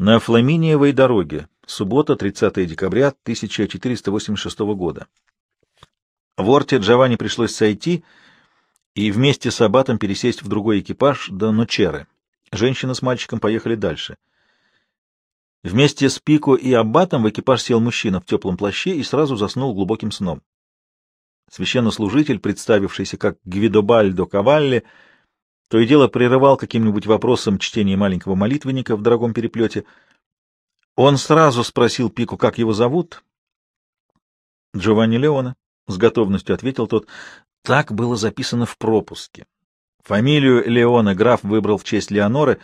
На Фламиниевой дороге. Суббота, 30 декабря 1486 года. В Орте Джованни пришлось сойти и вместе с Аббатом пересесть в другой экипаж до Ночеры. Женщина с мальчиком поехали дальше. Вместе с Пико и Аббатом в экипаж сел мужчина в теплом плаще и сразу заснул глубоким сном. Священнослужитель, представившийся как Гвидобальдо Кавалли, то и дело прерывал каким-нибудь вопросом чтение маленького молитвенника в дорогом переплете. Он сразу спросил Пику, как его зовут. Джованни Леона, — с готовностью ответил тот. Так было записано в пропуске. Фамилию Леона граф выбрал в честь Леоноры.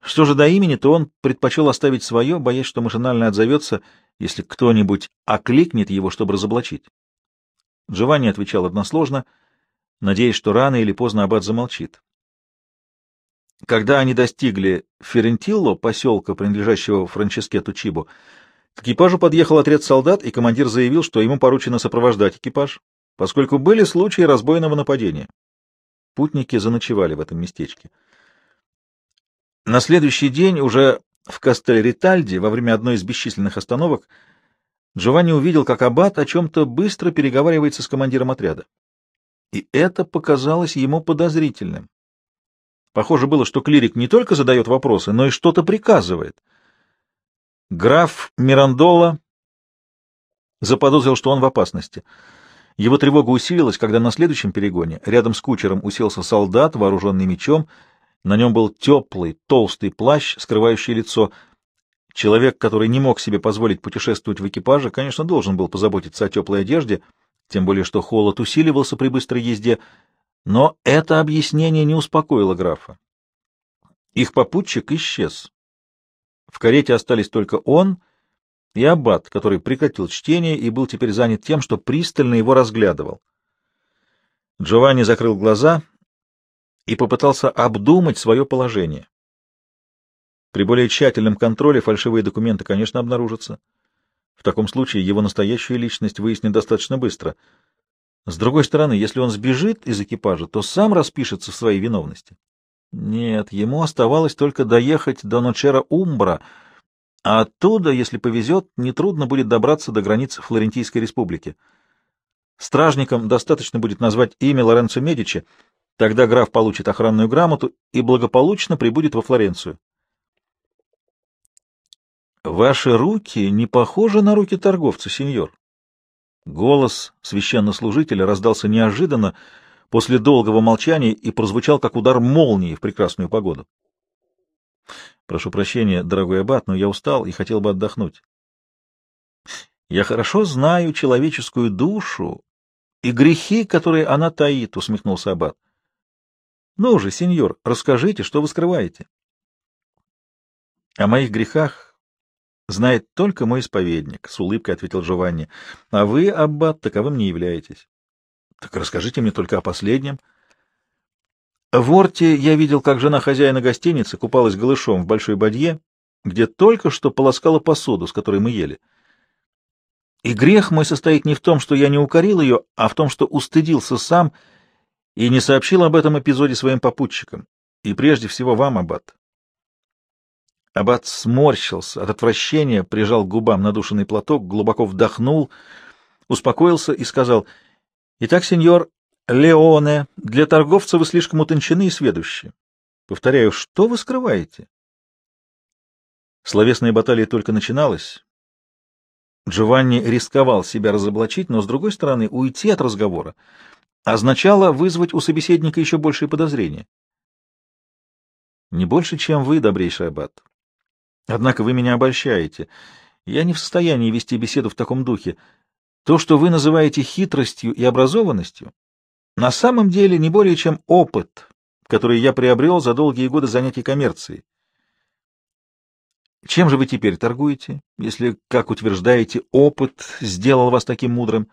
Что же до имени, то он предпочел оставить свое, боясь, что машинально отзовется, если кто-нибудь окликнет его, чтобы разоблачить. Джованни отвечал односложно, надеясь, что рано или поздно аббат замолчит. Когда они достигли Ферентилло, поселка, принадлежащего Франческету Чибу, к экипажу подъехал отряд солдат, и командир заявил, что ему поручено сопровождать экипаж, поскольку были случаи разбойного нападения. Путники заночевали в этом местечке. На следующий день, уже в Кастель-Ритальде, во время одной из бесчисленных остановок, Джованни увидел, как аббат о чем-то быстро переговаривается с командиром отряда. И это показалось ему подозрительным. Похоже было, что клирик не только задает вопросы, но и что-то приказывает. Граф Мирандола заподозрил, что он в опасности. Его тревога усилилась, когда на следующем перегоне рядом с кучером уселся солдат, вооруженный мечом. На нем был теплый, толстый плащ, скрывающий лицо. Человек, который не мог себе позволить путешествовать в экипаже, конечно, должен был позаботиться о теплой одежде, тем более что холод усиливался при быстрой езде, но это объяснение не успокоило графа. Их попутчик исчез. В карете остались только он и аббат, который прекратил чтение и был теперь занят тем, что пристально его разглядывал. Джованни закрыл глаза и попытался обдумать свое положение. При более тщательном контроле фальшивые документы, конечно, обнаружатся. В таком случае его настоящую личность выяснит достаточно быстро — с другой стороны, если он сбежит из экипажа, то сам распишется в своей виновности. Нет, ему оставалось только доехать до Ночера-Умбра, а оттуда, если повезет, нетрудно будет добраться до границ Флорентийской республики. Стражникам достаточно будет назвать имя Лоренцо Медичи, тогда граф получит охранную грамоту и благополучно прибудет во Флоренцию. Ваши руки не похожи на руки торговца, сеньор, Голос священнослужителя раздался неожиданно после долгого молчания и прозвучал как удар молнии в прекрасную погоду. Прошу прощения, дорогой аббат, но я устал и хотел бы отдохнуть. Я хорошо знаю человеческую душу и грехи, которые она таит, — усмехнулся аббат. Ну же, сеньор, расскажите, что вы скрываете. О моих грехах знает только мой исповедник, — с улыбкой ответил Джованни. — А вы, аббат, таковым не являетесь. — Так расскажите мне только о последнем. В Орте я видел, как жена хозяина гостиницы купалась голышом в большой бадье, где только что полоскала посуду, с которой мы ели. И грех мой состоит не в том, что я не укорил ее, а в том, что устыдился сам и не сообщил об этом эпизоде своим попутчикам, и прежде всего вам, аббат. Аббат сморщился от отвращения, прижал к губам надушенный платок, глубоко вдохнул, успокоился и сказал, «Итак, сеньор Леоне, для торговца вы слишком утончены и сведущи. Повторяю, что вы скрываете?» Словесная баталия только начиналась. Джованни рисковал себя разоблачить, но, с другой стороны, уйти от разговора означало вызвать у собеседника еще большие подозрения. «Не больше, чем вы, добрейший аббат. Однако вы меня обольщаете. Я не в состоянии вести беседу в таком духе. То, что вы называете хитростью и образованностью, на самом деле не более чем опыт, который я приобрел за долгие годы занятий коммерцией. Чем же вы теперь торгуете, если, как утверждаете, опыт сделал вас таким мудрым?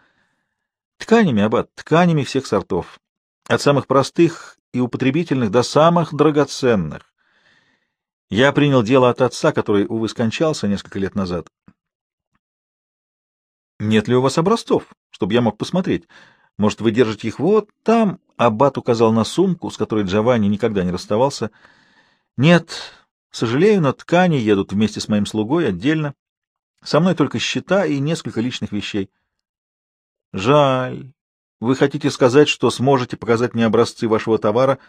Тканями, аббат, тканями всех сортов, от самых простых и употребительных до самых драгоценных. Я принял дело от отца, который, увы, скончался несколько лет назад. Нет ли у вас образцов, чтобы я мог посмотреть? Может, вы держите их вот там? Аббат указал на сумку, с которой Джованни никогда не расставался. Нет, Сожалею, но ткани едут вместе с моим слугой отдельно. Со мной только счета и несколько личных вещей. Жаль. Вы хотите сказать, что сможете показать мне образцы вашего товара,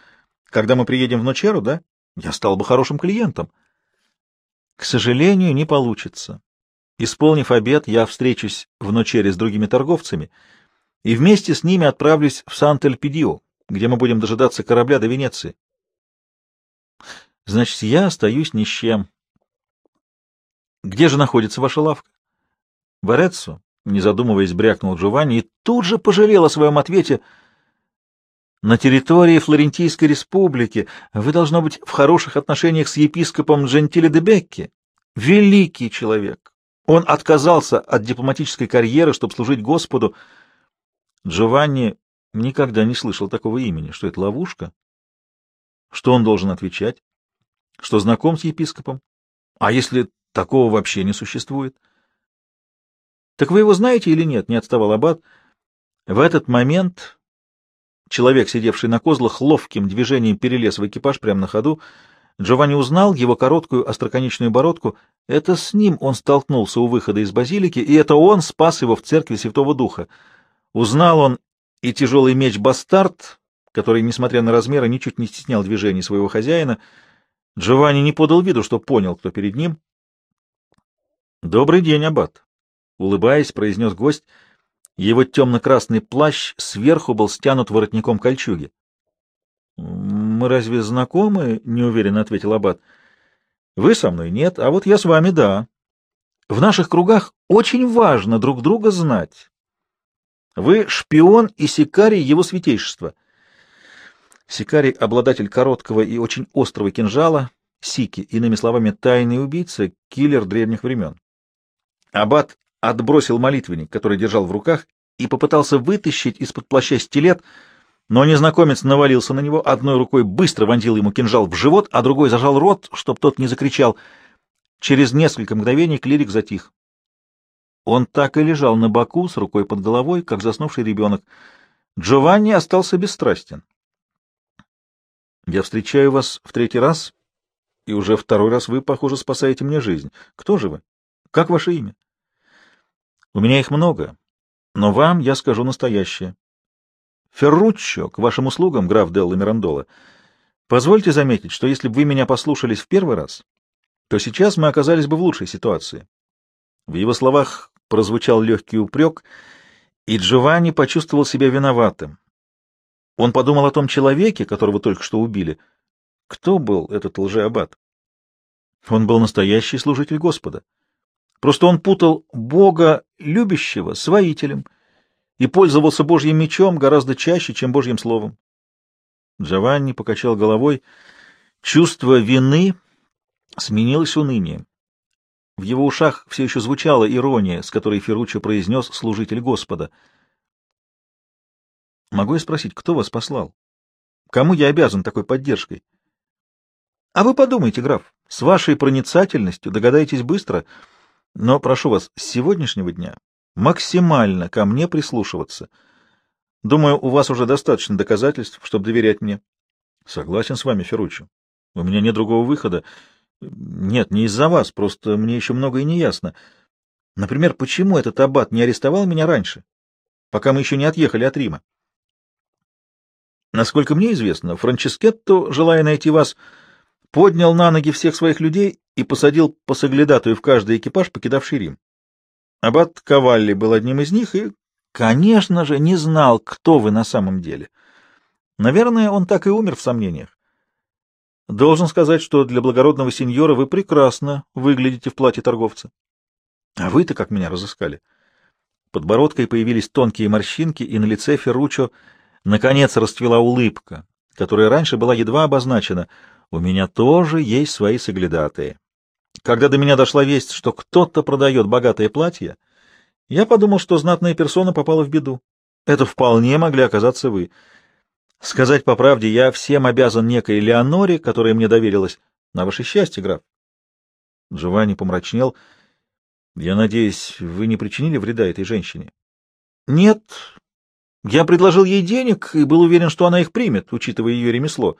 когда мы приедем в Ночеру, да? Я стал бы хорошим клиентом. К сожалению, не получится. Исполнив обед, я встречусь в Ночере с другими торговцами и вместе с ними отправлюсь в Сан-Тельпидио, где мы будем дожидаться корабля до Венеции. Значит, я остаюсь ни с чем. Где же находится ваша лавка? В Ореццо, не задумываясь, брякнул Джованни и тут же пожалел о своем ответе. На территории Флорентийской республики вы должно быть в хороших отношениях с епископом Джентиле де Бекки. Великий человек. Он отказался от дипломатической карьеры, чтобы служить Господу. Джованни никогда не слышал такого имени. Что это, ловушка? Что он должен отвечать? Что знаком с епископом? А если такого вообще не существует? Так вы его знаете или нет? Не отставал Аббат. В этот момент человек, сидевший на козлах, ловким движением перелез в экипаж прямо на ходу. Джованни узнал его короткую остроконечную бородку. Это с ним он столкнулся у выхода из базилики, и это он спас его в церкви Святого Духа. Узнал он и тяжелый меч Бастард, который, несмотря на размеры, ничуть не стеснял движений своего хозяина. Джованни не подал виду, что понял, кто перед ним. — Добрый день, аббат! — улыбаясь, произнес гость. Его темно-красный плащ сверху был стянут воротником кольчуги. — Мы разве знакомы? — неуверенно ответил аббат. — Вы со мной нет, а вот я с вами — да. В наших кругах очень важно друг друга знать. Вы шпион и сикарий его святейшества. Сикарий — обладатель короткого и очень острого кинжала, сики, иными словами, тайный убийца, киллер древних времен. Аббат отбросил молитвенник, который держал в руках, и попытался вытащить из-под плаща стилет, но незнакомец навалился на него, одной рукой быстро вонзил ему кинжал в живот, а другой зажал рот, чтобы тот не закричал. Через несколько мгновений клирик затих. Он так и лежал на боку с рукой под головой, как заснувший ребенок. Джованни остался бесстрастен. «Я встречаю вас в третий раз, и уже второй раз вы, похоже, спасаете мне жизнь. Кто же вы? Как ваше имя?» «У меня их много, но вам я скажу настоящее. Ферруччо, к вашим услугам, граф Делла Мирандола. Позвольте заметить, что если бы вы меня послушались в первый раз, то сейчас мы оказались бы в лучшей ситуации. В его словах прозвучал легкий упрек, и Джованни почувствовал себя виноватым. Он подумал о том человеке, которого только что убили. Кто был этот лжеаббат? Он был настоящий служитель Господа. Просто он путал Бога любящего с воителем и пользовался Божьим мечом гораздо чаще, чем Божьим словом. Джованни покачал головой. Чувство вины сменилось унынием. В его ушах все еще звучала ирония, с которой Ферруччо произнес «служитель Господа». «Могу я спросить, кто вас послал? Кому я обязан такой поддержкой?» «А вы подумайте, граф, с вашей проницательностью догадаетесь быстро, но прошу вас с сегодняшнего дня максимально ко мне прислушиваться. Думаю, у вас уже достаточно доказательств, чтобы доверять мне». «Согласен с вами, Ферруччо. У меня нет другого выхода». Нет, не из-за вас, просто мне еще многое не ясно. Например, почему этот аббат не арестовал меня раньше, пока мы еще не отъехали от Рима? Насколько мне известно, Франческетто, желая найти вас, поднял на ноги всех своих людей и посадил по соглядатую в каждый экипаж, покидавший Рим. Аббат Кавалли был одним из них и, конечно же, не знал, кто вы на самом деле. Наверное, он так и умер в сомнениях. Должен сказать, что для благородного сеньора вы прекрасно выглядите в платье торговца. А вы-то как меня разыскали? Подбородкой появились тонкие морщинки, и на лице Ферручо наконец расцвела улыбка, которая раньше была едва обозначена. У меня тоже есть свои соглядатые. Когда до меня дошла весть, что кто-то продает богатое платье, я подумал, что знатная персона попала в беду. Это вполне могли оказаться вы. Сказать по правде, я всем обязан некой Леоноре, которая мне доверилась. На ваше счастье, граф. Джованни помрачнел. Я надеюсь, вы не причинили вреда этой женщине? Нет. Я предложил ей денег и был уверен, что она их примет, учитывая ее ремесло.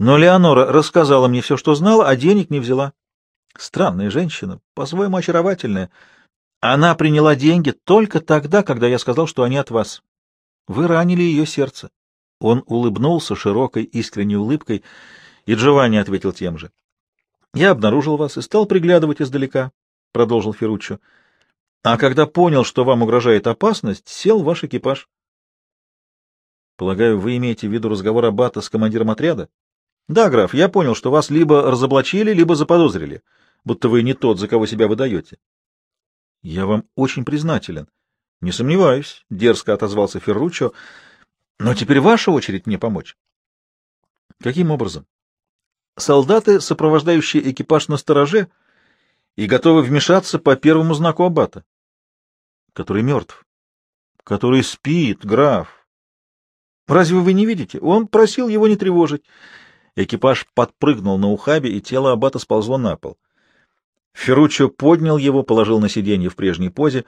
Но Леонора рассказала мне все, что знала, а денег не взяла. Странная женщина, по-своему очаровательная. Она приняла деньги только тогда, когда я сказал, что они от вас. Вы ранили ее сердце. Он улыбнулся широкой, искренней улыбкой, и Джованни ответил тем же. — Я обнаружил вас и стал приглядывать издалека, — продолжил Ферруччо. — А когда понял, что вам угрожает опасность, сел в ваш экипаж. — Полагаю, вы имеете в виду разговор Аббата с командиром отряда? — Да, граф, я понял, что вас либо разоблачили, либо заподозрили, будто вы не тот, за кого себя выдаете. — Я вам очень признателен. — Не сомневаюсь, — дерзко отозвался Ферруччо, — но теперь ваша очередь мне помочь. — Каким образом? — Солдаты, сопровождающие экипаж на стороже, и готовы вмешаться по первому знаку аббата. — Который мертв. — Который спит, граф. — Разве вы не видите? Он просил его не тревожить. Экипаж подпрыгнул на ухабе, и тело аббата сползло на пол. Ферруччо поднял его, положил на сиденье в прежней позе,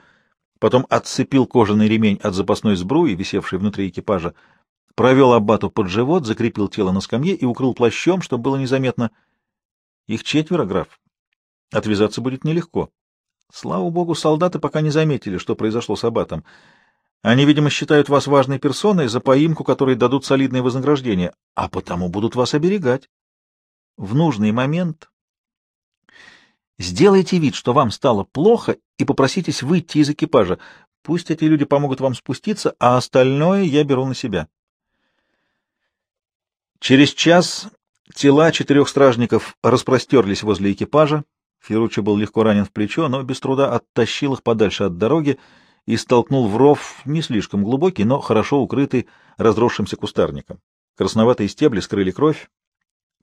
потом отцепил кожаный ремень от запасной сбруи, висевшей внутри экипажа, провел аббату под живот, закрепил тело на скамье и укрыл плащом, чтобы было незаметно. Их четверо, граф. Отвязаться будет нелегко. Слава богу, солдаты пока не заметили, что произошло с аббатом. Они, видимо, считают вас важной персоной, за поимку которой дадут солидное вознаграждение, а потому будут вас оберегать. В нужный момент сделайте вид, что вам стало плохо, и попроситесь выйти из экипажа. Пусть эти люди помогут вам спуститься, а остальное я беру на себя. Через час тела четырех стражников распростерлись возле экипажа. Ферруччо был легко ранен в плечо, но без труда оттащил их подальше от дороги и столкнул в ров не слишком глубокий, но хорошо укрытый разросшимся кустарником. Красноватые стебли скрыли кровь.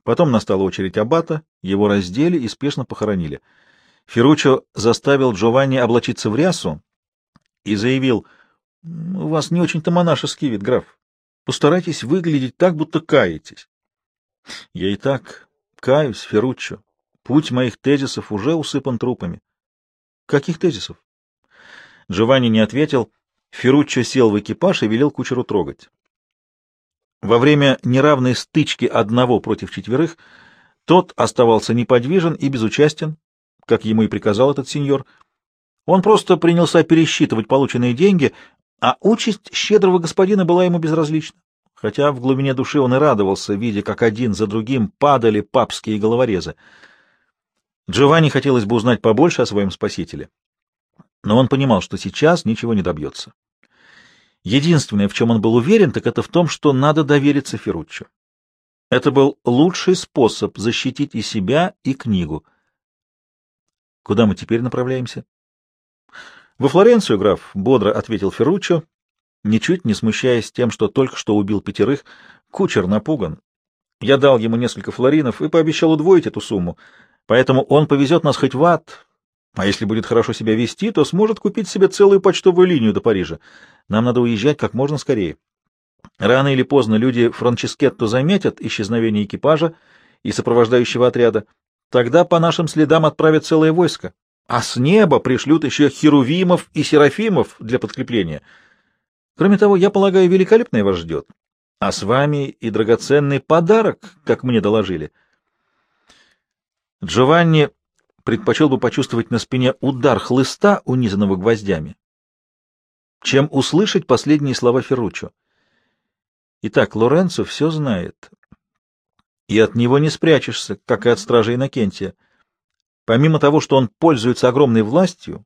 Потом настала очередь аббата, его раздели и спешно похоронили. Ферруччо заставил Джованни облачиться в рясу и заявил, — У вас не очень-то монашеский вид, граф. Постарайтесь выглядеть так, будто каетесь. Я и так каюсь, Ферруччо. Путь моих тезисов уже усыпан трупами. Каких тезисов? Джованни не ответил. Ферруччо сел в экипаж и велел кучеру трогать. Во время неравной стычки одного против четверых тот оставался неподвижен и безучастен, как ему и приказал этот сеньор. Он просто принялся пересчитывать полученные деньги, а участь щедрого господина была ему безразлична, хотя в глубине души он и радовался, видя, как один за другим падали папские головорезы. Джованни хотелось бы узнать побольше о своем спасителе, но он понимал, что сейчас ничего не добьется. Единственное, в чем он был уверен, так это в том, что надо довериться Ферруччо. Это был лучший способ защитить и себя, и книгу. Куда мы теперь направляемся? «Во Флоренцию, граф», — бодро ответил Ферруччо, ничуть не смущаясь тем, что только что убил пятерых. Кучер напуган. Я дал ему несколько флоринов и пообещал удвоить эту сумму, поэтому он повезет нас хоть в ад, а если будет хорошо себя вести, то сможет купить себе целую почтовую линию до Парижа. Нам надо уезжать как можно скорее. Рано или поздно люди Франческетто заметят исчезновение экипажа и сопровождающего отряда. Тогда по нашим следам отправят целое войско а с неба пришлют еще херувимов и серафимов для подкрепления. Кроме того, я полагаю, великолепное вас ждет. А с вами и драгоценный подарок, как мне доложили. Джованни предпочел бы почувствовать на спине удар хлыста, унизанного гвоздями, чем услышать последние слова Ферруччо. Итак, Лоренцо все знает, и от него не спрячешься, как и от стражи Иннокентия. Помимо того, что он пользуется огромной властью,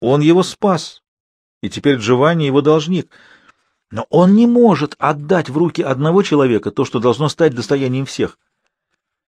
он его спас, и теперь Джованни его должник. Но он не может отдать в руки одного человека то, что должно стать достоянием всех.